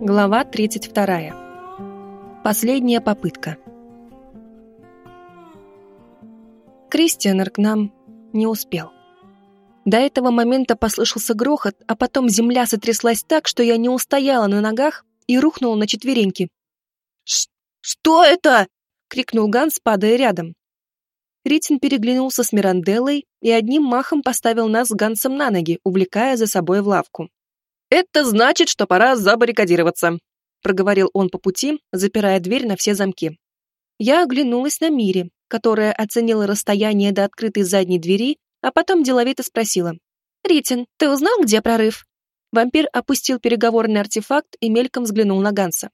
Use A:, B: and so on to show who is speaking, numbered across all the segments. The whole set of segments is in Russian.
A: Глава 32. Последняя попытка. Кристианер к нам не успел. До этого момента послышался грохот, а потом земля сотряслась так, что я не устояла на ногах и рухнула на четвереньки.
B: «Что это?»
A: — крикнул Ганс, падая рядом. Ритин переглянулся с Миранделлой и одним махом поставил нас с Гансом на ноги, увлекая за собой в лавку.
B: «Это значит, что пора забаррикадироваться», — проговорил он по пути, запирая дверь на все замки.
A: Я оглянулась на Мире, которая оценила расстояние до открытой задней двери, а потом деловито спросила. «Ритин, ты узнал, где прорыв?» Вампир опустил переговорный артефакт и мельком взглянул на Ганса.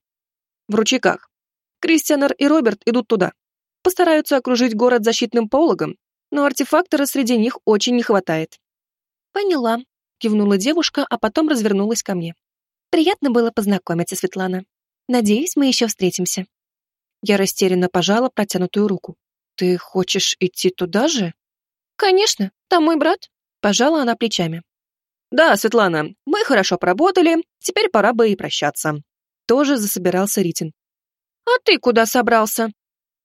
B: «В ручейках. Кристианер и Роберт идут туда. Постараются окружить город защитным пологом, но артефактора среди них очень не хватает».
A: «Поняла», кивнула девушка, а потом развернулась ко мне. Приятно было познакомиться, Светлана. Надеюсь, мы еще встретимся. Я растерянно пожала протянутую руку. Ты хочешь идти туда же? Конечно, там мой брат. Пожала она плечами.
B: Да, Светлана, мы хорошо поработали, теперь пора бы и прощаться. Тоже засобирался Ритин.
A: А ты куда собрался?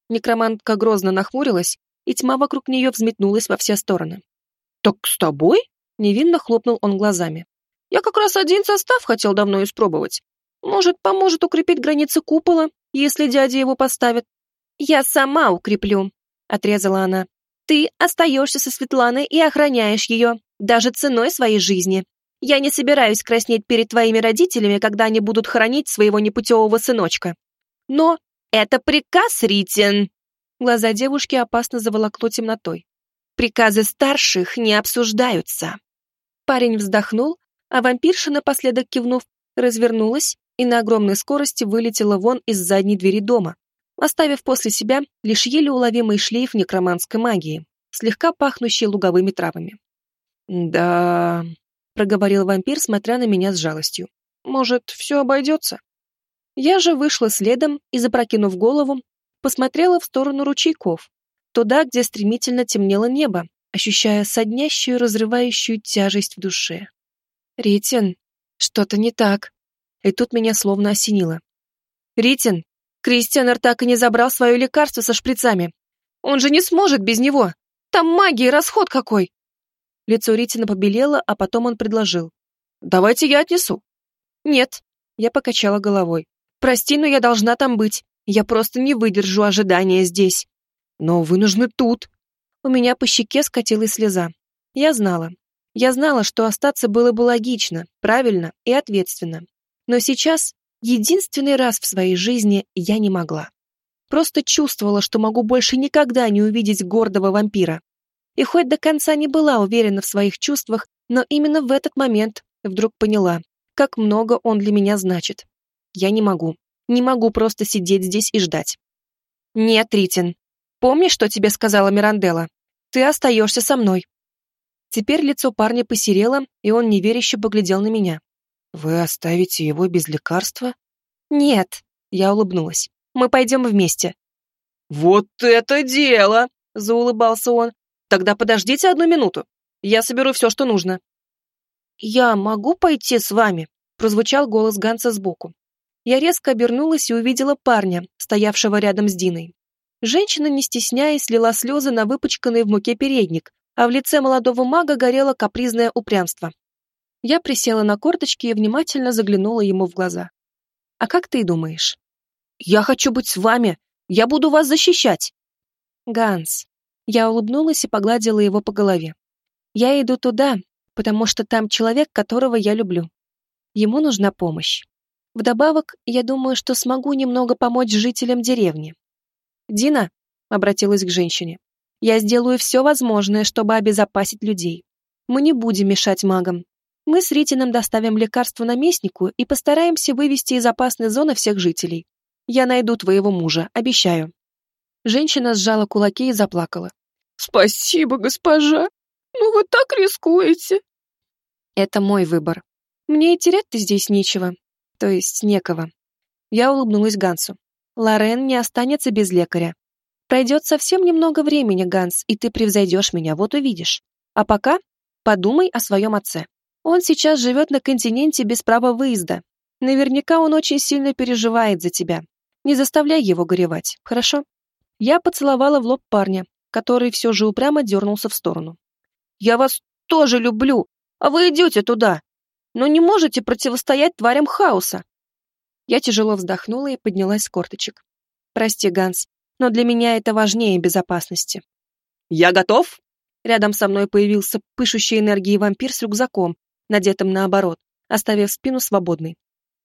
A: Некромантка грозно нахмурилась, и тьма вокруг нее взметнулась во все стороны.
B: Так с тобой?
A: Невинно хлопнул он глазами.
B: «Я как раз один состав хотел давно испробовать. Может, поможет укрепить границы купола, если дядя его поставит?»
A: «Я сама укреплю», — отрезала она. «Ты остаешься со Светланой и охраняешь ее, даже ценой своей жизни. Я не собираюсь краснеть перед твоими родителями, когда они будут хоронить своего непутевого сыночка. Но это приказ, Ритин!» Глаза девушки опасно заволокло темнотой. «Приказы старших не обсуждаются». Парень вздохнул, а вампирша, напоследок кивнув, развернулась и на огромной скорости вылетела вон из задней двери дома, оставив после себя лишь еле уловимый шлейф некроманской магии, слегка пахнущий луговыми травами.
B: «Да...» — проговорил вампир, смотря на меня с жалостью. «Может, все обойдется?»
A: Я же вышла следом и, запрокинув голову, посмотрела в сторону ручейков, туда, где стремительно темнело небо, ощущая соднящую, разрывающую тяжесть в душе. «Ритин, что-то не так». И тут меня словно осенило. «Ритин, Кристианер так и не забрал свое лекарство со шприцами. Он же не сможет без него. Там магия, расход какой!» Лицо Ритина побелело, а потом он предложил.
B: «Давайте я отнесу».
A: «Нет», — я покачала головой. «Прости, но я должна там быть. Я просто не выдержу ожидания здесь».
B: «Но вы нужны тут»,
A: у меня по щеке скатилась слеза. Я знала. Я знала, что остаться было бы логично, правильно и ответственно. Но сейчас, единственный раз в своей жизни, я не могла. Просто чувствовала, что могу больше никогда не увидеть гордого вампира. И хоть до конца не была уверена в своих чувствах, но именно в этот момент вдруг поняла, как много он для меня значит. Я не могу. Не могу просто сидеть здесь и ждать. Нет, Ритин. Помнишь, что тебе сказала Миранделла? Ты остаешься со мной». Теперь лицо парня посерело, и он неверяще поглядел на меня.
B: «Вы оставите его без лекарства?»
A: «Нет», — я улыбнулась. «Мы пойдем вместе».
B: «Вот это дело!» — заулыбался он. «Тогда подождите одну минуту. Я соберу все, что нужно».
A: «Я могу пойти с вами?» — прозвучал голос Ганса сбоку. Я резко обернулась и увидела парня, стоявшего рядом с Диной. Женщина, не стесняясь, слила слезы на выпачканный в муке передник, а в лице молодого мага горело капризное упрямство. Я присела на корточки и внимательно заглянула ему в глаза. «А как ты думаешь?»
B: «Я хочу быть с вами! Я буду вас защищать!»
A: «Ганс». Я улыбнулась и погладила его по голове. «Я иду туда, потому что там человек, которого я люблю. Ему нужна помощь. Вдобавок, я думаю, что смогу немного помочь жителям деревни. «Дина», — обратилась к женщине, — «я сделаю все возможное, чтобы обезопасить людей. Мы не будем мешать магам. Мы с Ритином доставим лекарство наместнику и постараемся вывести из опасной зоны всех жителей. Я найду твоего мужа, обещаю». Женщина сжала кулаки и заплакала.
B: «Спасибо, госпожа. Ну вы так рискуете».
A: «Это мой выбор. Мне и терять-то здесь нечего. То есть некого». Я улыбнулась Гансу. Лорен не останется без лекаря. Пройдет совсем немного времени, Ганс, и ты превзойдешь меня, вот увидишь. А пока подумай о своем отце. Он сейчас живет на континенте без права выезда. Наверняка он очень сильно переживает за тебя. Не заставляй его горевать, хорошо? Я поцеловала в лоб парня, который все же упрямо дернулся в сторону. «Я вас тоже люблю, а вы идете туда, но не можете противостоять тварям хаоса». Я тяжело вздохнула и поднялась с корточек. «Прости, Ганс, но для меня это важнее безопасности».
B: «Я готов?»
A: Рядом со мной появился пышущий энергией вампир с рюкзаком, надетым наоборот, оставив спину свободной.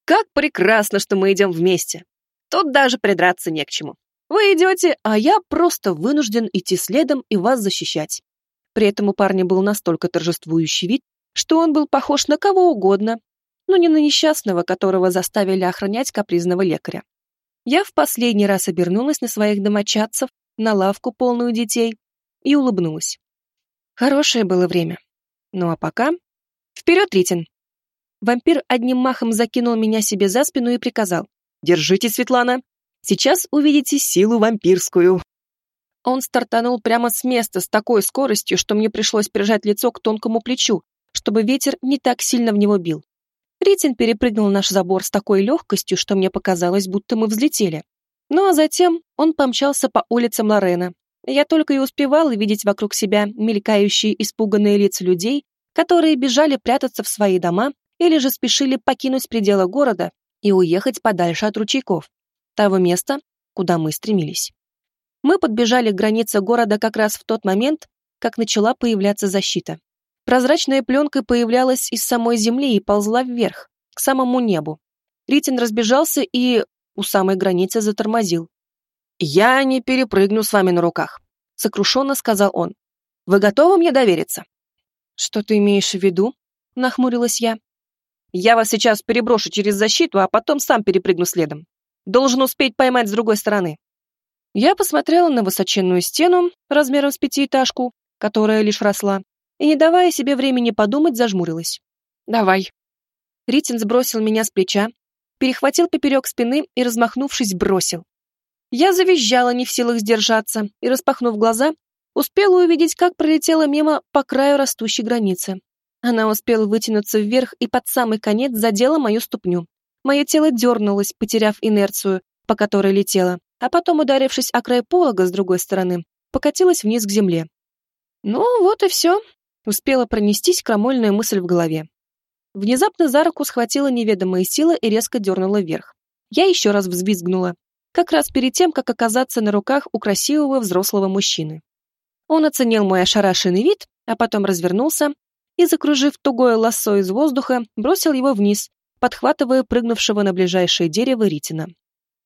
B: «Как прекрасно, что мы идем вместе. Тут даже придраться не к чему. Вы идете, а я просто вынужден идти следом и вас защищать».
A: При этом у парня был настолько торжествующий вид, что он был похож на кого угодно, но не на несчастного, которого заставили охранять капризного лекаря. Я в последний раз обернулась на своих домочадцев, на лавку, полную детей, и улыбнулась. Хорошее было время. Ну а пока... Вперед, Ритин! Вампир одним махом закинул меня себе за спину и приказал.
B: «Держите, Светлана! Сейчас увидите силу вампирскую!»
A: Он стартанул прямо с места с такой скоростью, что мне пришлось прижать лицо к тонкому плечу, чтобы ветер не так сильно в него бил. Ритин перепрыгнул наш забор с такой легкостью, что мне показалось, будто мы взлетели. Ну а затем он помчался по улицам Лорена. Я только и успевала видеть вокруг себя мелькающие испуганные лица людей, которые бежали прятаться в свои дома или же спешили покинуть пределы города и уехать подальше от ручейков, того места, куда мы стремились. Мы подбежали к границе города как раз в тот момент, как начала появляться защита. Прозрачная пленка появлялась из самой земли и ползла вверх, к самому небу. Ритин разбежался и у самой границы затормозил.
B: «Я не перепрыгну с вами на руках», — сокрушенно сказал он. «Вы готовы мне довериться?»
A: «Что ты имеешь в виду?» — нахмурилась я.
B: «Я вас сейчас переброшу через защиту, а потом сам перепрыгну следом. Должен успеть поймать с другой стороны».
A: Я посмотрела на высоченную стену размером с пятиэтажку, которая лишь росла, и, не давая себе времени подумать, зажмурилась. «Давай». Ритин сбросил меня с плеча, перехватил поперек спины и, размахнувшись, бросил. Я завизжала, не в силах сдержаться, и, распахнув глаза, успела увидеть, как пролетела мимо по краю растущей границы. Она успела вытянуться вверх и под самый конец задела мою ступню. Мое тело дернулось, потеряв инерцию, по которой летело, а потом, ударившись о край полога с другой стороны, покатилась вниз к земле. Ну, вот и все, Успела пронестись крамольная мысль в голове. Внезапно за руку схватила неведомая сила и резко дернула вверх. Я еще раз взвизгнула, как раз перед тем, как оказаться на руках у красивого взрослого мужчины. Он оценил мой ошарашенный вид, а потом развернулся и, закружив тугое лассо из воздуха, бросил его вниз, подхватывая прыгнувшего на ближайшее дерево Ритина.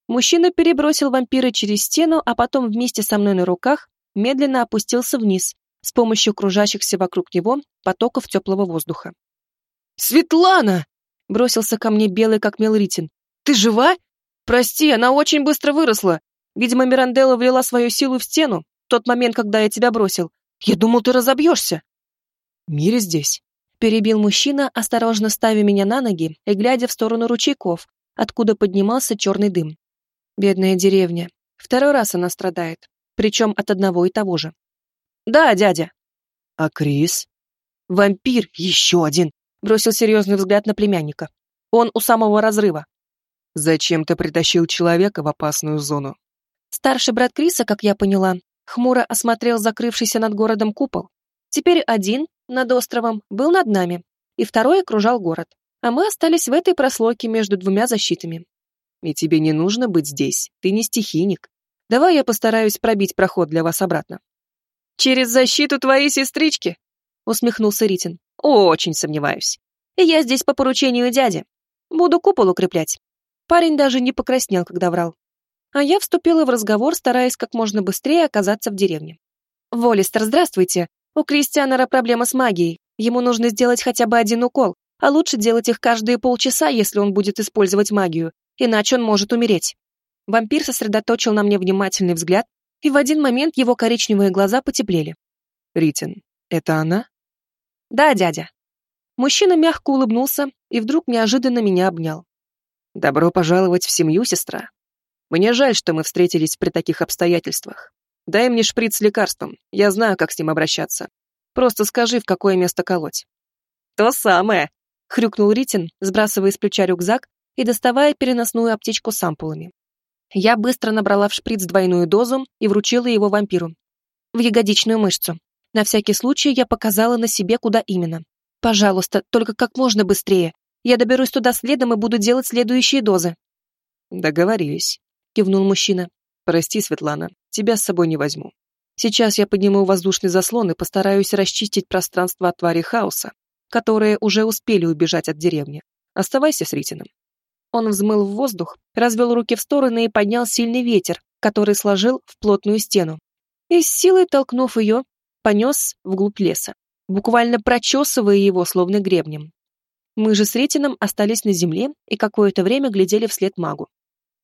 A: Мужчина перебросил вампира через стену, а потом вместе со мной на руках медленно опустился вниз, с помощью кружащихся вокруг него потоков теплого воздуха.
B: «Светлана!» — бросился ко мне белый как мел Ритин. «Ты жива? Прости, она очень быстро выросла. Видимо, Миранделла влила свою силу в стену в тот момент, когда я тебя бросил. Я думал, ты разобьешься».
A: «Мире здесь», — перебил мужчина, осторожно ставя меня на ноги и глядя в сторону ручейков, откуда поднимался черный дым. Бедная деревня. Второй раз она страдает, причем от одного и того же.
B: «Да, дядя».
A: «А Крис?»
B: «Вампир, еще один», — бросил серьезный взгляд на племянника. «Он у самого разрыва».
A: «Зачем ты притащил человека в опасную зону?» Старший брат Криса, как я поняла, хмуро осмотрел закрывшийся над городом купол. Теперь один, над островом, был над нами, и второй окружал город. А мы остались в этой прослойке между двумя защитами. И тебе не нужно быть здесь, ты не стихийник. Давай я постараюсь пробить проход для вас обратно.
B: «Через защиту твоей сестрички?» — усмехнулся Ритин. «Очень сомневаюсь. Я здесь по поручению дяди. Буду купол укреплять».
A: Парень даже не покраснел, когда врал. А я вступила в разговор, стараясь как можно быстрее оказаться в деревне. «Волистер, здравствуйте. У Кристианера проблема с магией. Ему нужно сделать хотя бы один укол, а лучше делать их каждые полчаса, если он будет использовать магию, иначе он может умереть». Вампир сосредоточил на мне внимательный взгляд, и в один момент его коричневые глаза потеплели. «Ритин, это она?» «Да, дядя». Мужчина мягко улыбнулся и вдруг неожиданно меня обнял. «Добро пожаловать в семью, сестра. Мне жаль, что мы встретились при таких обстоятельствах. Дай мне шприц с лекарством, я знаю, как с ним обращаться. Просто скажи, в какое место колоть».
B: «То самое», —
A: хрюкнул Ритин, сбрасывая с плеча рюкзак и доставая переносную аптечку с ампулами. Я быстро набрала в шприц двойную дозу и вручила его вампиру. В ягодичную мышцу. На всякий случай я показала на себе, куда именно. Пожалуйста, только как можно быстрее. Я доберусь туда следом и буду делать следующие дозы.
B: Договорились, кивнул мужчина. Прости, Светлана, тебя с собой не возьму. Сейчас я подниму воздушный заслон и постараюсь расчистить пространство от твари хаоса, которые уже успели убежать от деревни. Оставайся с Ритином. Он взмыл в воздух, развел руки в стороны и поднял сильный ветер, который сложил в плотную стену. И с силой толкнув ее, понес вглубь леса, буквально прочесывая его, словно гребнем. Мы же с Ритином остались на земле и какое-то время глядели вслед магу.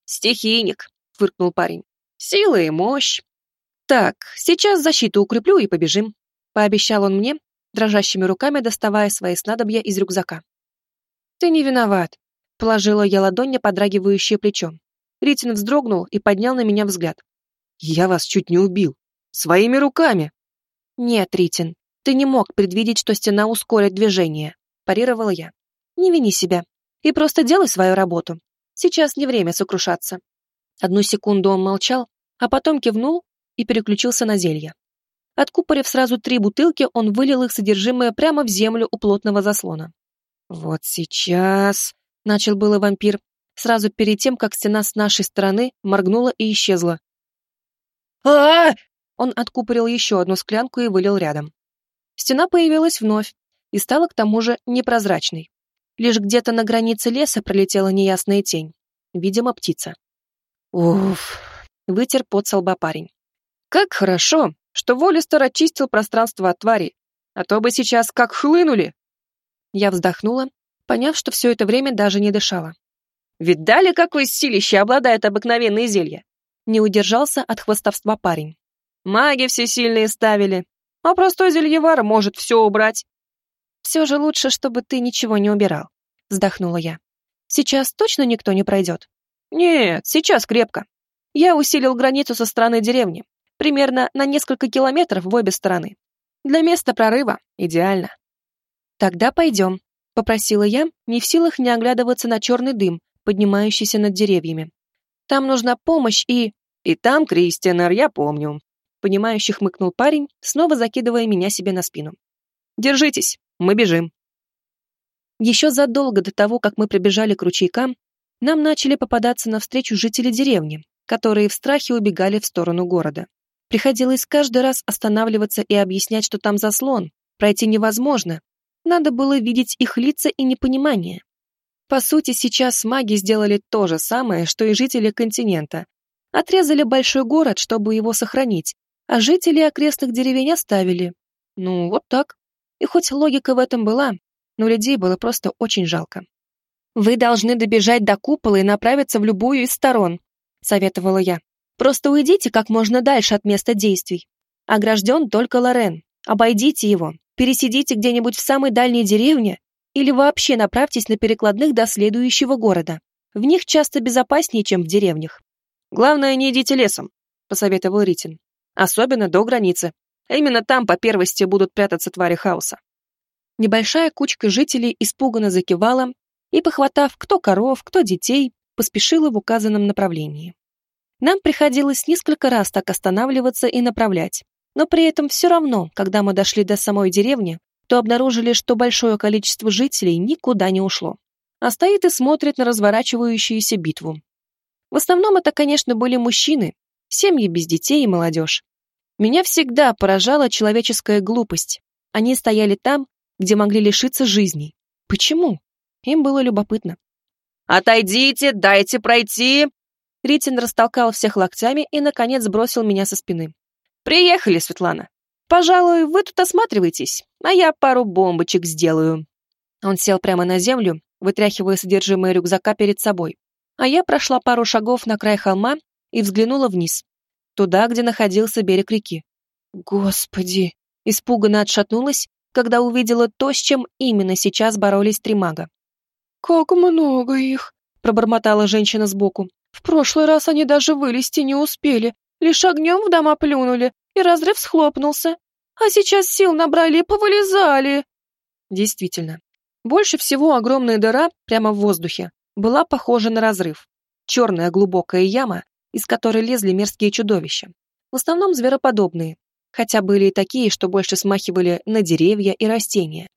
B: «Стихийник», — фыркнул парень. «Сила и мощь, «Так, сейчас защиту укреплю и побежим», — пообещал он мне, дрожащими руками доставая свои снадобья из рюкзака. «Ты не виноват», — положила я ладонь на подрагивающее плечо. Ритин вздрогнул и поднял на меня взгляд. «Я вас чуть не убил. Своими руками!» «Нет, Ритин, ты не мог предвидеть, что стена ускорит движение», — парировала я. «Не вини себя. И просто делай свою работу. Сейчас не время сокрушаться». Одну секунду он молчал, а потом кивнул и переключился на зелье. Откупорив сразу три бутылки, он вылил их содержимое прямо в землю у плотного заслона. «Вот сейчас...» — начал было вампир, сразу перед тем, как стена с нашей стороны моргнула и исчезла. а, -а, Он откупорил еще одну склянку и вылил рядом. Стена появилась вновь и стала к тому же непрозрачной. Лишь где-то на границе леса пролетела неясная тень. Видимо, птица. «Уф!» — вытер пот со лба парень. Как хорошо, что Волистер очистил пространство от тварей, а то бы сейчас как хлынули. Я вздохнула, поняв, что все это время даже не дышала. «Видали, какое силище обладает обыкновенные зелья?» Не удержался от хвостовства парень. «Маги все сильные ставили, а простой зельевар может все убрать». «Все же лучше, чтобы ты ничего не убирал», — вздохнула я. «Сейчас точно никто не пройдет?» «Нет, сейчас крепко. Я усилил границу со стороны деревни, примерно на несколько километров в обе стороны. Для места прорыва идеально. «Тогда пойдем», — попросила я, не в силах не оглядываться на черный дым, поднимающийся над деревьями. «Там нужна помощь и...» «И там, Кристианер, я помню», — понимающий хмыкнул парень, снова закидывая меня себе на спину. «Держитесь, мы бежим». Еще задолго до того, как мы пробежали к ручейкам, нам начали попадаться навстречу жители деревни, которые в страхе убегали в сторону города. Приходилось каждый раз останавливаться и объяснять, что там заслон, пройти невозможно. Надо было видеть их лица и непонимание. По сути, сейчас маги сделали то же самое, что и жители континента. Отрезали большой город, чтобы его сохранить, а жители окрестных деревень оставили. Ну, вот так. И хоть логика в этом была, но людей было просто очень жалко. «Вы должны добежать до купола и направиться в любую из сторон», — советовала я. Просто уйдите как можно дальше от места действий. Огражден только Лорен. Обойдите его, пересидите где-нибудь в самой дальней деревне или вообще направьтесь на перекладных до следующего города. В них часто безопаснее, чем в деревнях. Главное, не идите лесом, посоветовал Ритин. Особенно до границы. Именно там по первости будут прятаться твари хаоса. Небольшая кучка жителей испуганно закивала и, похватав кто коров, кто детей, поспешила в указанном направлении. Нам приходилось несколько раз так останавливаться и направлять. Но при этом все равно, когда мы дошли до самой деревни, то обнаружили, что большое количество жителей никуда не ушло, а стоит и смотрит на разворачивающуюся битву. В основном это, конечно, были мужчины, семьи без детей и молодежь. Меня всегда поражала человеческая глупость. Они стояли там, где могли лишиться жизней. Почему? Им было любопытно. «Отойдите, дайте пройти!» Ритин растолкал всех локтями и, наконец, бросил меня со спины. «Приехали, Светлана. Пожалуй, вы тут осматривайтесь, а я пару бомбочек сделаю». Он сел прямо на землю, вытряхивая содержимое рюкзака перед собой. А я прошла пару шагов на край холма и взглянула вниз, туда, где находился берег реки. Господи! Испуганно отшатнулась, когда увидела то, с чем именно сейчас боролись три мага. «Как много их!» — пробормотала женщина сбоку. В прошлый раз они даже вылезти не успели, лишь огнем в дома плюнули, и разрыв схлопнулся. А сейчас сил набрали и повылезали. Действительно. Больше всего огромная дыра прямо в воздухе,
A: была похожа на разрыв. Черная глубокая яма, из которой лезли мерзкие чудовища. В основном звероподобные, хотя были и такие, что больше смахивали на деревья и растения.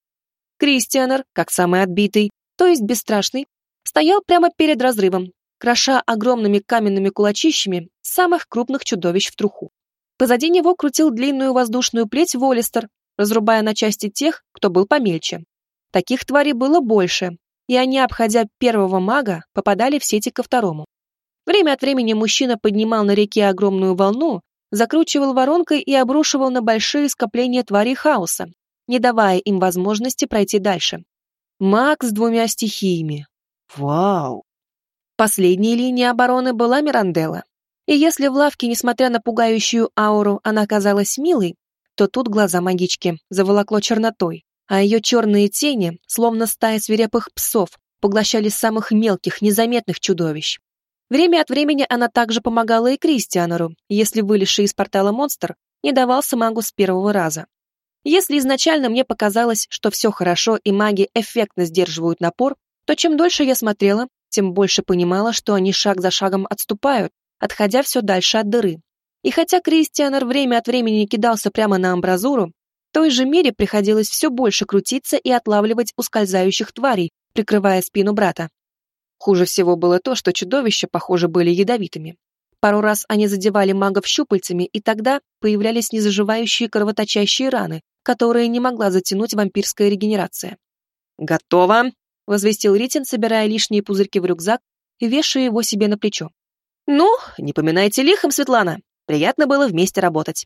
A: Кристианер, как самый отбитый, то есть бесстрашный, стоял прямо перед разрывом, кроша огромными каменными кулачищами самых крупных чудовищ в труху. Позади него крутил длинную воздушную плеть Волистер, разрубая на части тех, кто был помельче. Таких тварей было больше, и они, обходя первого мага, попадали в сети ко второму. Время от времени мужчина поднимал на реке огромную волну, закручивал воронкой и обрушивал на большие скопления тварей хаоса, не давая им возможности пройти дальше. Маг с двумя стихиями. Вау! Последней линией обороны была Миранделла. И если в лавке, несмотря на пугающую ауру, она казалась милой, то тут глаза магички заволокло чернотой, а ее черные тени, словно стая свирепых псов, поглощали самых мелких, незаметных чудовищ. Время от времени она также помогала и Кристианеру, если вылезший из портала монстр не давался магу с первого раза. Если изначально мне показалось, что все хорошо и маги эффектно сдерживают напор, то чем дольше я смотрела, тем больше понимала, что они шаг за шагом отступают, отходя все дальше от дыры. И хотя Кристианер время от времени кидался прямо на амбразуру, в той же мере приходилось все больше крутиться и отлавливать ускользающих тварей, прикрывая спину брата. Хуже всего было то, что чудовища, похоже, были ядовитыми. Пару раз они задевали магов щупальцами, и тогда появлялись незаживающие кровоточащие раны, которые не могла затянуть вампирская регенерация. «Готово!» — возвестил Ритин, собирая лишние пузырьки в рюкзак и вешая его себе на плечо. «Ну, не поминайте лихом, Светлана. Приятно было вместе работать».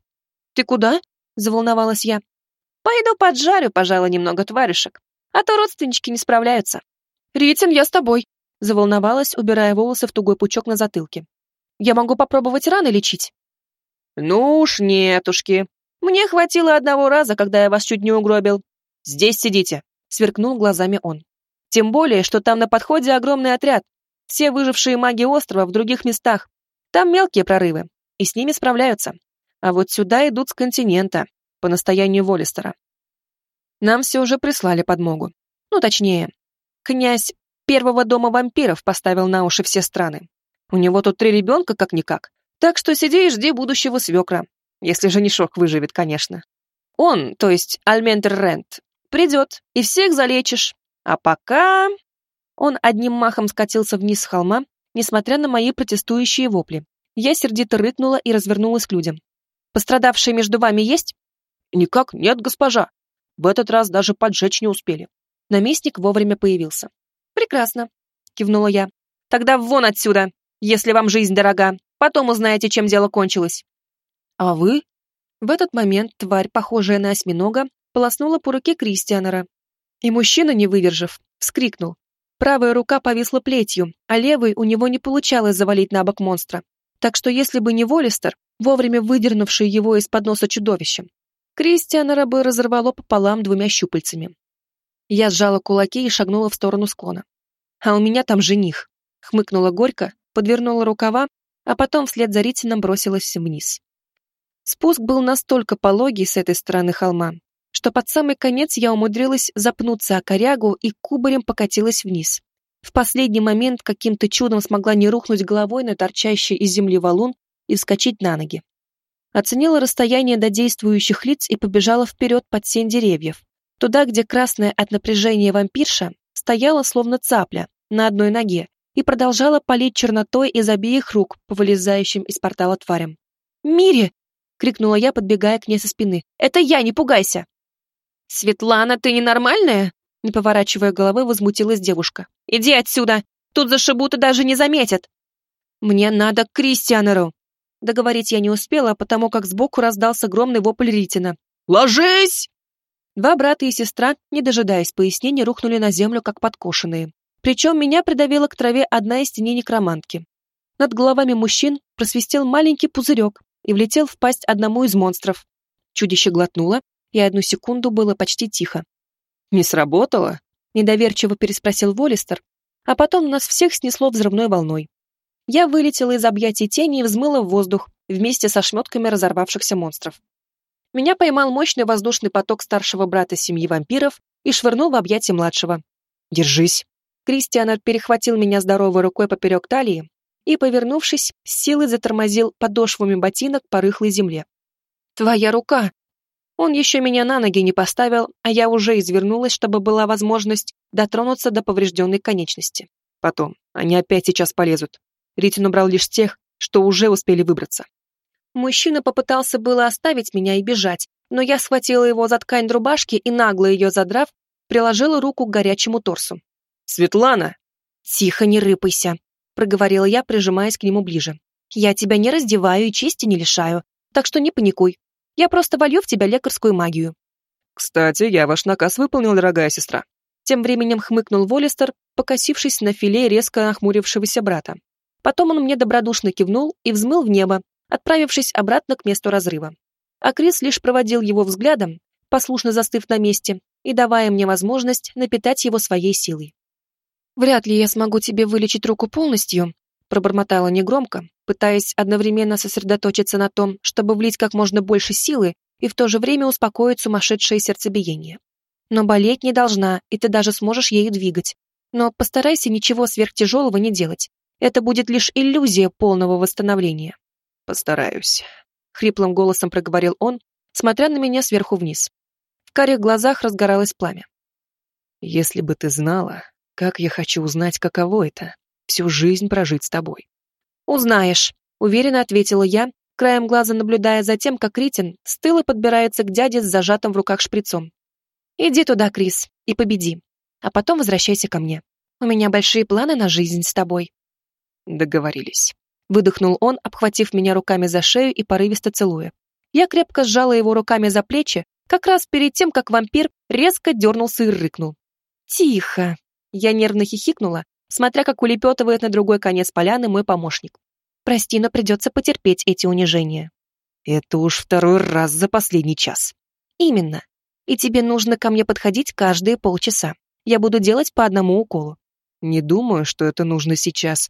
A: «Ты куда?» — заволновалась я. «Пойду поджарю, пожалуй, немного тварюшек, а то родственнички не справляются». «Ритин, я с тобой», — заволновалась, убирая волосы в тугой пучок на затылке. «Я могу попробовать раны лечить». «Ну уж нетушки. Мне хватило одного раза, когда я вас чуть не угробил. Здесь сидите», — сверкнул глазами он. «Тем более, что там на подходе огромный отряд, все выжившие маги острова в других местах. Там мелкие прорывы, и с ними справляются. А вот сюда идут с континента, по настоянию Волистера. Нам все уже прислали подмогу. Ну, точнее, князь первого дома вампиров поставил на уши все страны. У него тут три ребенка как-никак. Так что сиди и жди будущего свекра. Если женишок выживет, конечно. Он, то есть Альментер Рент, придет и всех залечишь. А пока... Он одним махом скатился вниз с холма, несмотря на мои протестующие вопли. Я сердито рыкнула и развернулась к людям. «Пострадавшие между вами есть?» «Никак нет, госпожа. В этот раз даже поджечь не успели». Наместник вовремя появился. «Прекрасно», — кивнула я. «Тогда вон отсюда, если вам жизнь дорога. Потом узнаете, чем дело кончилось». «А вы?» В этот момент тварь, похожая на осьминога, полоснула по руке Кристианера. И мужчина, не выдержав, вскрикнул, Правая рука повисла плетью, а левой у него не получалось завалить на бок монстра. Так что если бы не Волистер, вовремя выдернувший его из-под носа чудовищем, Кристиана бы разорвало пополам двумя щупальцами. Я сжала кулаки и шагнула в сторону склона. «А у меня там жених», — хмыкнула горько, подвернула рукава, а потом вслед за Ритином бросилась вниз. Спуск был настолько пологий с этой стороны холма, что под самый конец я умудрилась запнуться о корягу и кубарем покатилась вниз. В последний момент каким-то чудом смогла не рухнуть головой на торчащий из земли валун и вскочить на ноги. Оценила расстояние до действующих лиц и побежала вперед под сень деревьев, туда, где красная от напряжения вампирша стояла словно цапля на одной ноге и продолжала палить чернотой из обеих рук по вылезающим из портала тварям. «Мири!» — крикнула я, подбегая к ней со спины. «Это я, не пугайся!» «Светлана, ты ненормальная?» Не поворачивая головы, возмутилась девушка. «Иди отсюда! Тут зашибут и даже не заметят!» «Мне надо к Кристианеру!» Договорить я не успела, потому как сбоку раздался огромный вопль Ритина. «Ложись!» Два брата и сестра, не дожидаясь пояснений, рухнули на землю, как подкошенные. Причем меня придавила к траве одна из теней некромантки. Над головами мужчин просвистел маленький пузырек и влетел в пасть одному из монстров. Чудище глотнуло и одну секунду было почти тихо. «Не сработало?» — недоверчиво переспросил Волистер, а потом нас всех снесло взрывной волной. Я вылетела из объятий тени и взмыла в воздух вместе со шметками разорвавшихся монстров. Меня поймал мощный воздушный поток старшего брата семьи вампиров и швырнул в объятия младшего. «Держись!» Кристиан перехватил меня здоровой рукой поперек талии и, повернувшись, с силой затормозил подошвами ботинок по рыхлой земле. «Твоя рука!» Он еще меня на ноги не поставил, а я уже извернулась, чтобы была возможность дотронуться до поврежденной конечности.
B: Потом, они опять сейчас полезут. Ритин убрал лишь тех, что уже успели выбраться.
A: Мужчина попытался было оставить меня и бежать, но я схватила его за ткань рубашки и, нагло ее задрав, приложила руку к горячему торсу.
B: «Светлана!»
A: «Тихо, не рыпайся», — проговорила я, прижимаясь к нему ближе. «Я тебя не раздеваю и чести не лишаю, так что не паникуй. Я просто волью в тебя лекарскую магию».
B: «Кстати, я ваш наказ выполнил, дорогая сестра».
A: Тем временем хмыкнул Волистер, покосившись на филе резко нахмурившегося брата. Потом он мне добродушно кивнул и взмыл в небо, отправившись обратно к месту разрыва. А Крис лишь проводил его взглядом, послушно застыв на месте и давая мне возможность напитать его своей силой. «Вряд ли я смогу тебе вылечить руку полностью», пробормотала негромко, пытаясь одновременно сосредоточиться на том, чтобы влить как можно больше силы и в то же время успокоить сумасшедшее сердцебиение. Но болеть не должна, и ты даже сможешь ею двигать. Но постарайся ничего сверхтяжелого не делать. Это будет лишь иллюзия полного восстановления.
B: Постараюсь, хриплым голосом проговорил он, смотря на меня сверху вниз. В карих глазах разгоралось пламя. Если бы ты знала, как я хочу узнать, каково это — всю жизнь прожить с тобой.
A: «Узнаешь», — уверенно ответила я, краем глаза наблюдая за тем, как Ритин с тыла подбирается к дяде с зажатым в руках шприцом. «Иди туда, Крис, и победи, а потом возвращайся ко мне. У меня большие планы на жизнь с тобой».
B: Договорились.
A: Выдохнул он, обхватив меня руками за шею и порывисто целуя. Я крепко сжала его руками за плечи, как раз перед тем, как вампир резко дернулся и рыкнул. «Тихо!» Я нервно хихикнула, смотря как улепетывает на другой конец поляны мой помощник. Прости, но придется потерпеть эти унижения.
B: Это уж второй раз за последний час.
A: Именно. И тебе нужно ко мне подходить каждые полчаса. Я буду делать по одному уколу.
B: Не думаю, что это нужно сейчас.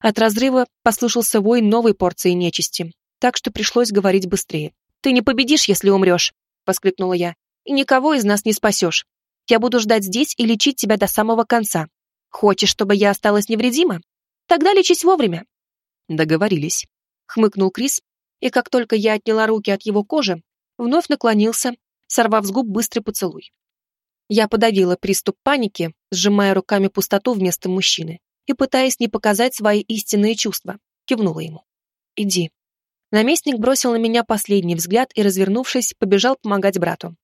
A: От разрыва послышался вой новой порции нечисти, так что пришлось говорить быстрее. «Ты не победишь, если умрешь!» — воскликнула я. «И никого из нас не спасешь. Я буду ждать здесь и лечить тебя до самого конца. Хочешь, чтобы я осталась невредима? Тогда лечись вовремя».
B: Договорились.
A: Хмыкнул Крис, и как только я отняла руки от его кожи, вновь наклонился, сорвав с губ быстрый поцелуй. Я подавила приступ паники, сжимая руками пустоту вместо мужчины и пытаясь не показать свои истинные чувства, кивнула ему. «Иди». Наместник бросил на меня последний взгляд и, развернувшись, побежал помогать брату.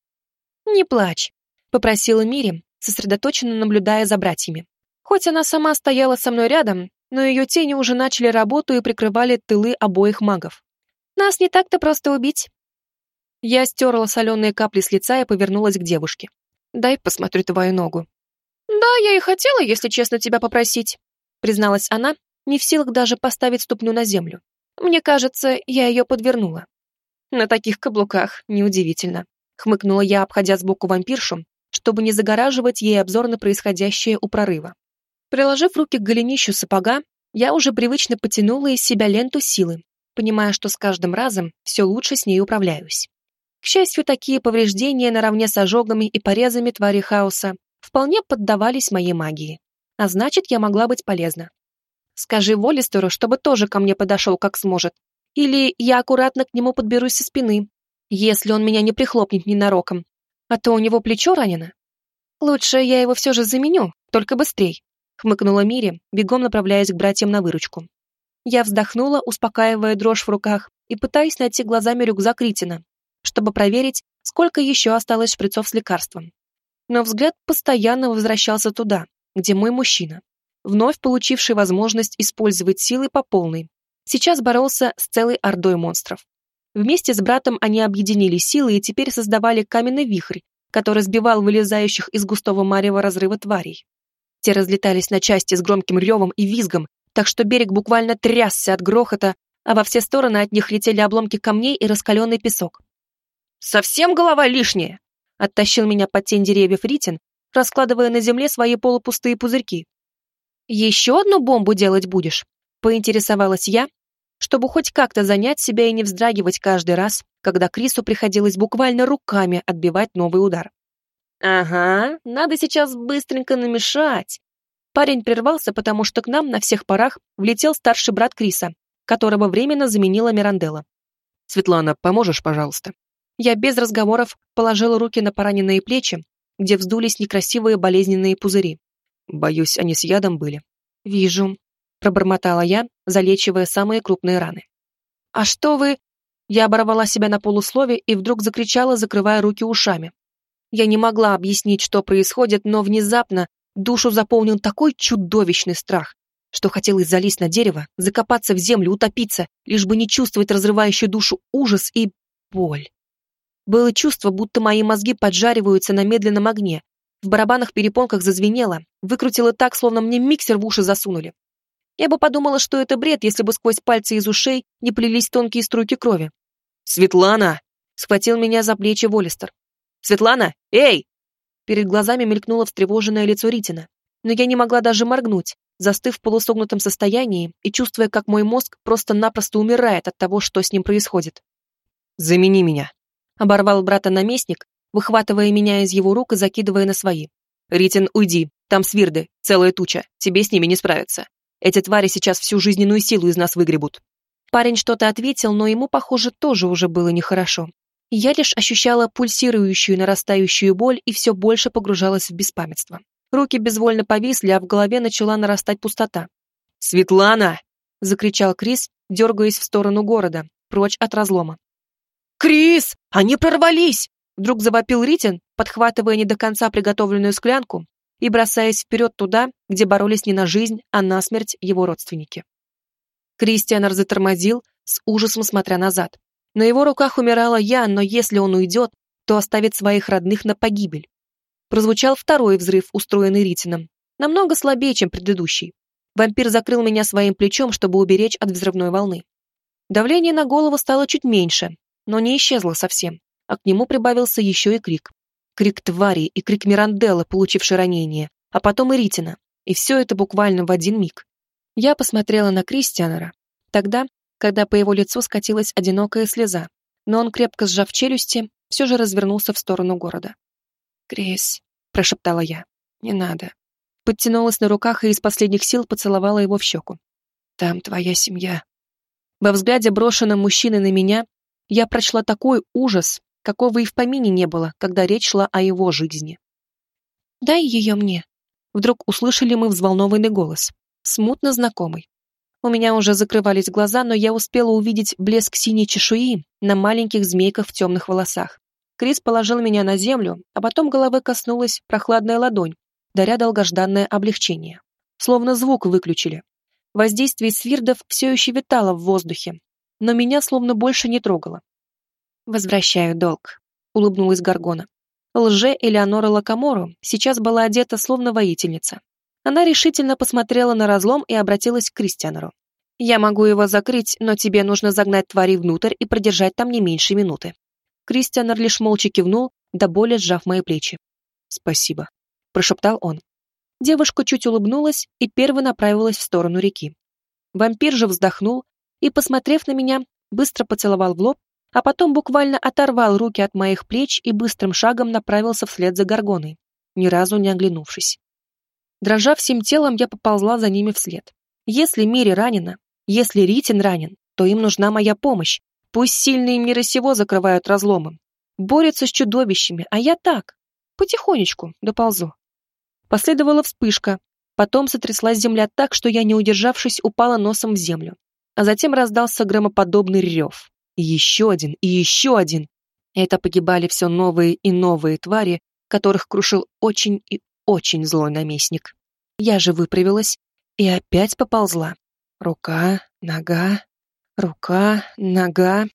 A: «Не плачь попросила Мири, сосредоточенно наблюдая за братьями. Хоть она сама стояла со мной рядом, но ее тени уже начали работу и прикрывали тылы обоих магов. Нас не так-то просто убить. Я стерла соленые капли с лица и повернулась к девушке. «Дай посмотрю твою ногу». «Да, я и хотела, если честно, тебя попросить», призналась она, не в силах даже поставить ступню на землю. Мне кажется, я ее подвернула. На таких каблуках неудивительно, хмыкнула я, обходя сбоку вампиршу, чтобы не загораживать ей обзор на происходящее у прорыва. Приложив руки к голенищу сапога, я уже привычно потянула из себя ленту силы, понимая, что с каждым разом все лучше с ней управляюсь. К счастью, такие повреждения наравне с ожогами и порезами твари хаоса вполне поддавались моей магии, а значит, я могла быть полезна. Скажи Волистеру, чтобы тоже ко мне подошел, как сможет. Или я аккуратно к нему подберусь со спины, если он меня не прихлопнет ненароком, а то у него плечо ранено. Лучше я его все же заменю, только быстрей, хмыкнула Мири, бегом направляясь к братьям на выручку. Я вздохнула, успокаивая дрожь в руках и пытаясь найти глазами рюкзак Ритина, чтобы проверить, сколько еще осталось шприцов с лекарством. Но взгляд постоянно возвращался туда, где мой мужчина, вновь получивший возможность использовать силы по полной. Сейчас боролся с целой ордой монстров. Вместе с братом они объединили силы и теперь создавали каменный вихрь, который сбивал вылезающих из густого марева разрыва тварей. Те разлетались на части с громким ревом и визгом, так что берег буквально трясся от грохота, а во все стороны от них летели обломки камней и раскаленный песок. «Совсем голова лишняя!» — оттащил меня под тень деревьев Ритин, раскладывая на земле свои полупустые пузырьки. «Еще одну бомбу делать будешь?» — поинтересовалась я, чтобы хоть как-то занять себя и не вздрагивать каждый раз, когда Крису приходилось буквально руками отбивать новый удар. «Ага, надо сейчас быстренько намешать. Парень прервался, потому что к нам на всех парах влетел старший брат Криса, которого временно заменила Миранделла.
B: «Светлана, поможешь, пожалуйста?»
A: Я без разговоров положила руки на пораненные плечи, где вздулись некрасивые болезненные пузыри.
B: Боюсь, они с ядом были.
A: «Вижу», — пробормотала я, залечивая самые крупные раны. «А что вы...» Я оборвала себя на полуслове и вдруг закричала, закрывая руки ушами. Я не могла объяснить, что происходит, но внезапно душу заполнил такой чудовищный страх, что хотелось залезть на дерево, закопаться в землю, утопиться, лишь бы не чувствовать разрывающий душу ужас и боль. Было чувство, будто мои мозги поджариваются на медленном огне. В барабанах-перепонках зазвенело, выкрутило так, словно мне миксер в уши засунули. Я бы подумала, что это бред, если бы сквозь пальцы из ушей не плелись тонкие струйки крови.
B: «Светлана!»
A: — схватил меня за плечи Волистер. «Светлана! Эй!» Перед глазами мелькнуло встревоженное лицо Ритина, но я не могла даже моргнуть, застыв в полусогнутом состоянии и чувствуя, как мой мозг просто-напросто умирает от того, что с ним происходит.
B: «Замени меня», —
A: оборвал брата наместник, выхватывая меня из его рук и закидывая на свои.
B: «Ритин, уйди, там свирды, целая туча, тебе с ними не справиться. Эти твари сейчас всю жизненную силу из нас выгребут».
A: Парень что-то ответил, но ему, похоже, тоже уже было нехорошо. Я лишь ощущала пульсирующую нарастающую боль и все больше погружалась в беспамятство. Руки безвольно повисли, а в голове начала нарастать пустота.
B: «Светлана!»
A: — закричал Крис, дергаясь в сторону города, прочь от разлома.
B: «Крис! Они прорвались!»
A: Вдруг завопил Ритин, подхватывая не до конца приготовленную склянку и бросаясь вперед туда, где боролись не на жизнь, а на смерть его родственники. Кристианер затормозил, с ужасом смотря назад. На его руках умирала я, но если он уйдет, то оставит своих родных на погибель. Прозвучал второй взрыв, устроенный Ритином, намного слабее, чем предыдущий. Вампир закрыл меня своим плечом, чтобы уберечь от взрывной волны. Давление на голову стало чуть меньше, но не исчезло совсем, а к нему прибавился еще и крик. Крик твари и крик Миранделла, получивший ранение, а потом и Ритина. И все это буквально в один миг. Я посмотрела на Кристианера. Тогда, когда по его лицу скатилась одинокая слеза, но он, крепко сжав челюсти, все же развернулся в сторону города. «Крис», — прошептала я, — «не надо». Подтянулась на руках и из последних сил поцеловала его в щеку. «Там твоя семья». Во взгляде, брошенном мужчины на меня, я прочла такой ужас, какого и в помине не было, когда речь шла о его жизни. «Дай ее мне», — вдруг услышали мы взволнованный голос, смутно знакомый. У меня уже закрывались глаза, но я успела увидеть блеск синей чешуи на маленьких змейках в темных волосах. Крис положил меня на землю, а потом головы коснулась прохладная ладонь, даря долгожданное облегчение. Словно звук выключили. Воздействие свирдов все еще витало в воздухе, но меня словно больше не трогало. «Возвращаю долг», — улыбнулась Гаргона. Лже Элеонора Лакамору сейчас была одета словно воительница. Она решительно посмотрела на разлом и обратилась к Кристианеру. «Я могу его закрыть, но тебе нужно загнать твари внутрь и продержать там не меньше минуты». Кристианер лишь молча кивнул, до боли сжав мои плечи.
B: «Спасибо», —
A: прошептал он. Девушка чуть улыбнулась и первой направилась в сторону реки. Вампир же вздохнул и, посмотрев на меня, быстро поцеловал в лоб, а потом буквально оторвал руки от моих плеч и быстрым шагом направился вслед за горгоной, ни разу не оглянувшись. Дрожа всем телом, я поползла за ними вслед. Если Мири ранена, если Ритин ранен, то им нужна моя помощь. Пусть сильные миры сего закрывают разломом. Борются с чудовищами, а я так, потихонечку доползу. Последовала вспышка, потом сотряслась земля так, что я, не удержавшись, упала носом в землю. А затем раздался громоподобный рев. Еще один, и еще один. Это погибали все новые и новые твари, которых крушил очень и очень злой наместник. Я же выправилась и опять поползла. Рука, нога, рука, нога.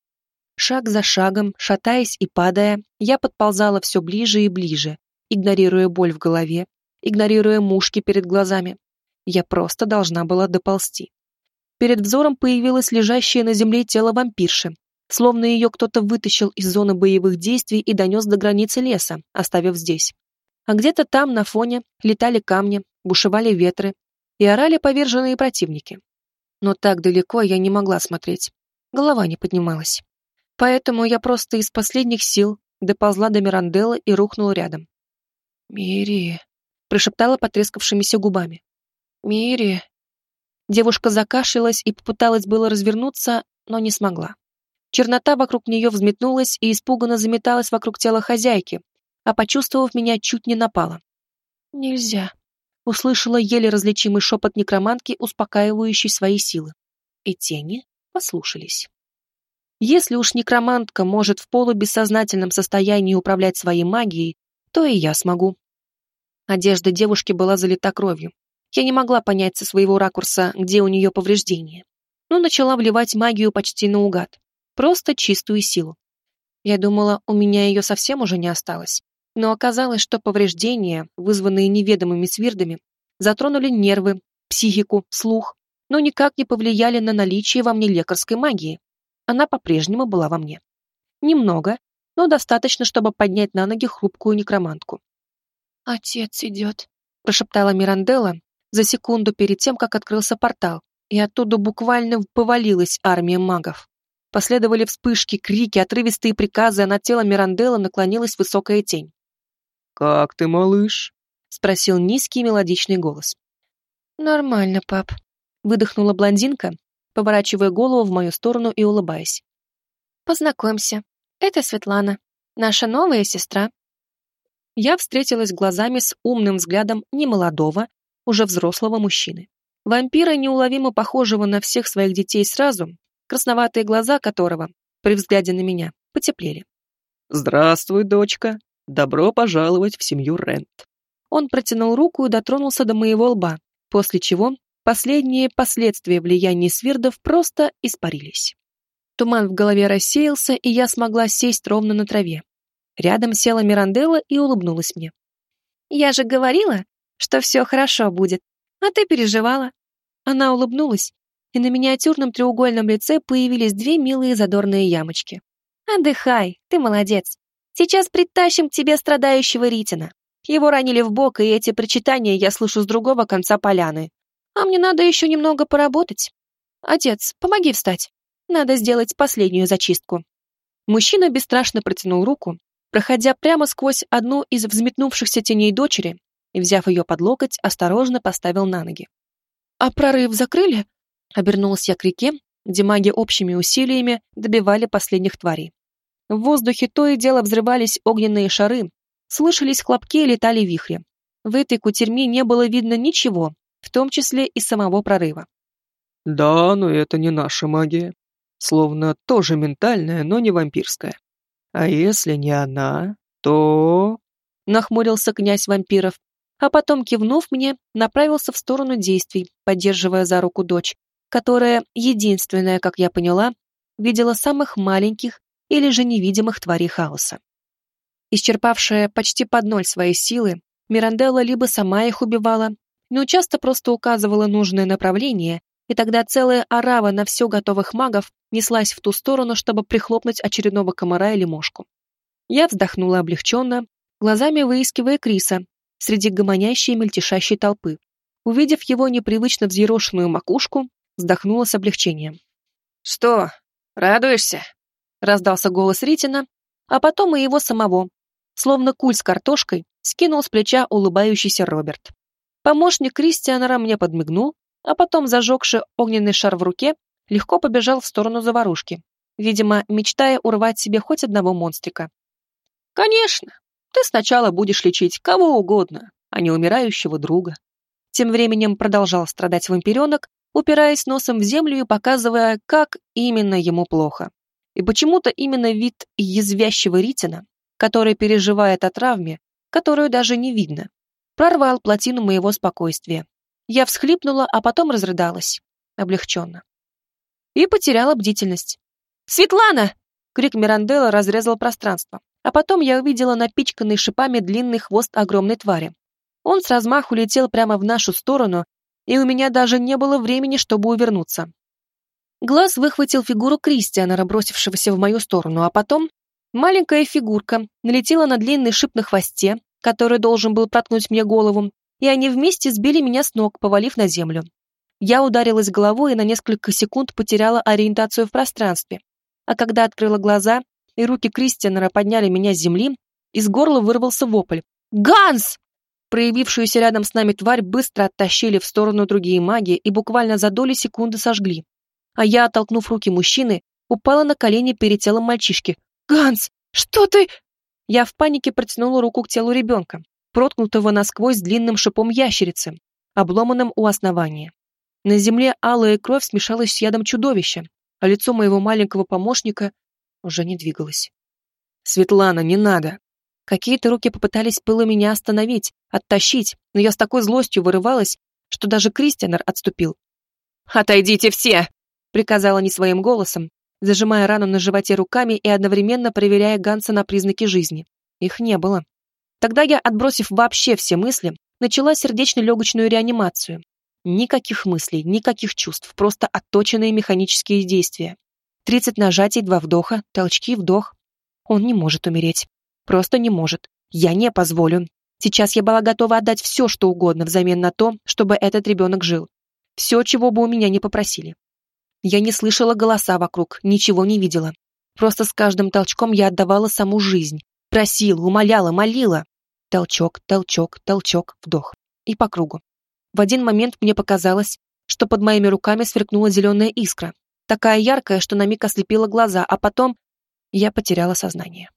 A: Шаг за шагом, шатаясь и падая, я подползала все ближе и ближе, игнорируя боль в голове, игнорируя мушки перед глазами. Я просто должна была доползти. Перед взором появилось лежащее на земле тело вампирши, словно ее кто-то вытащил из зоны боевых действий и донес до границы леса, оставив здесь а где-то там, на фоне, летали камни, бушевали ветры и орали поверженные противники. Но так далеко я не могла смотреть. Голова не поднималась. Поэтому я просто из последних сил доползла до Миранделла и рухнула рядом. «Мири», — прошептала потрескавшимися губами. «Мири...» Девушка закашлялась и попыталась было развернуться, но не смогла. Чернота вокруг нее взметнулась и испуганно заметалась вокруг тела хозяйки, а, почувствовав меня, чуть не напала. «Нельзя», — услышала еле различимый шепот некромантки, успокаивающий свои силы. И тени послушались. Если уж некромантка может в полубессознательном состоянии управлять своей магией, то и я смогу. Одежда девушки была залита кровью. Я не могла понять со своего ракурса, где у нее повреждения. Но начала вливать магию почти наугад. Просто чистую силу. Я думала, у меня ее совсем уже не осталось. Но оказалось, что повреждения, вызванные неведомыми свирдами, затронули нервы, психику, слух, но никак не повлияли на наличие во мне лекарской магии. Она по-прежнему была во мне. Немного, но достаточно, чтобы поднять на ноги хрупкую некромантку. «Отец идет», — прошептала Миранделла за секунду перед тем, как открылся портал, и оттуда буквально повалилась армия магов. Последовали вспышки, крики, отрывистые приказы, а над телом Миранделла наклонилась высокая тень.
C: «Как ты, малыш?»
A: — спросил низкий мелодичный голос. «Нормально, пап», — выдохнула блондинка, поворачивая голову в мою сторону и улыбаясь. «Познакомься, это Светлана, наша новая сестра». Я встретилась глазами с умным взглядом немолодого, уже взрослого мужчины. Вампира, неуловимо похожего на всех своих детей сразу, красноватые глаза которого, при взгляде на меня, потеплели.
C: «Здравствуй, дочка. Добро пожаловать в семью Рент».
A: Он протянул руку и дотронулся до моего лба, после чего последние последствия влияния свирдов просто испарились. Туман в голове рассеялся, и я смогла сесть ровно на траве. Рядом села Миранделла и улыбнулась мне. «Я же говорила, что все хорошо будет, а ты переживала». Она улыбнулась, и на миниатюрном треугольном лице появились две милые задорные ямочки. «Отдыхай, ты молодец. Сейчас притащим к тебе страдающего Ритина. Его ранили в бок, и эти причитания я слышу с другого конца поляны. А мне надо еще немного поработать. Отец, помоги встать. Надо сделать последнюю зачистку». Мужчина бесстрашно протянул руку, проходя прямо сквозь одну из взметнувшихся теней дочери и, взяв ее под локоть, осторожно поставил на ноги. «А прорыв закрыли?» Обернулась я к реке, где маги общими усилиями добивали последних тварей. В воздухе то и дело взрывались огненные шары, слышались хлопки и летали вихри. В этой кутерьме не было видно ничего, в том числе и самого прорыва.
C: «Да, но это не наша магия. Словно тоже ментальная, но не вампирская. А если не она, то...»
A: Нахмурился князь вампиров, а потом, кивнув мне, направился в сторону действий, поддерживая за руку дочь, которая, единственная, как я поняла, видела самых маленьких или же невидимых тварей хаоса. Исчерпавшая почти под ноль свои силы, Миранделла либо сама их убивала, но часто просто указывала нужное направление, и тогда целая орава на все готовых магов неслась в ту сторону, чтобы прихлопнуть очередного комара или мошку. Я вздохнула облегченно, глазами выискивая Криса среди гомонящей и мельтешащей толпы. Увидев его непривычно взъерошенную макушку, вздохнула с облегчением.
B: «Что, радуешься?» — раздался голос Ритина, а потом и его самого. Словно куль с картошкой скинул с плеча улыбающийся Роберт. Помощник Кристианера мне подмигнул, а потом, зажегший огненный шар в руке, легко побежал в сторону заварушки, видимо, мечтая урвать себе хоть одного монстрика. «Конечно, ты сначала будешь лечить кого угодно, а не умирающего друга». Тем временем продолжал страдать вампиренок, упираясь носом в землю и показывая, как именно ему плохо. И почему-то именно вид язвящего Ритина, который переживает о травме, которую даже не видно, прорвал плотину моего спокойствия. Я всхлипнула, а потом разрыдалась, облегченно. И потеряла бдительность. «Светлана!» — крик Миранделла разрезал пространство, а потом я увидела напичканный шипами длинный хвост огромной твари. Он с размаху летел прямо в нашу сторону, и у меня даже не было времени, чтобы увернуться. Глаз выхватил фигуру Кристиана, бросившегося в мою сторону, а потом маленькая фигурка налетела на длинный шип на хвосте, который должен был проткнуть мне голову, и они вместе сбили меня с ног, повалив на землю. Я ударилась головой и на несколько секунд потеряла ориентацию в пространстве. А когда открыла глаза, и руки Кристианера подняли меня с земли, из горла вырвался вопль. «Ганс!»
A: Проявившуюся рядом с нами тварь быстро оттащили в сторону другие маги и буквально за доли секунды сожгли. А я, оттолкнув руки мужчины, упала на колени перед телом мальчишки. «Ганс, что ты...» Я в панике протянула руку к телу ребенка, проткнутого насквозь длинным шипом ящерицы, обломанным у основания. На земле алая кровь смешалась с ядом чудовища, а лицо моего маленького помощника уже не двигалось.
B: «Светлана, не надо!»
A: Какие-то руки попытались было меня остановить, оттащить, но я с такой злостью вырывалась, что даже Кристианер отступил.
B: «Отойдите все!» — приказала не своим голосом,
A: зажимая рану на животе руками и одновременно проверяя Ганса на признаки жизни. Их не было. Тогда я, отбросив вообще все мысли, начала сердечно-легочную реанимацию. Никаких мыслей, никаких чувств, просто отточенные механические действия. Тридцать нажатий, два вдоха, толчки, вдох. Он не может умереть. Просто не может. Я не позволю. Сейчас я была готова отдать все, что угодно взамен на то, чтобы этот ребенок жил. Все, чего бы у меня не попросили. Я не слышала голоса вокруг, ничего не видела. Просто с каждым толчком я отдавала саму жизнь. Просила, умоляла, молила. Толчок, толчок, толчок, вдох. И по кругу. В один момент мне показалось, что под моими руками сверкнула зеленая искра. Такая яркая, что на миг ослепила глаза, а потом я потеряла сознание.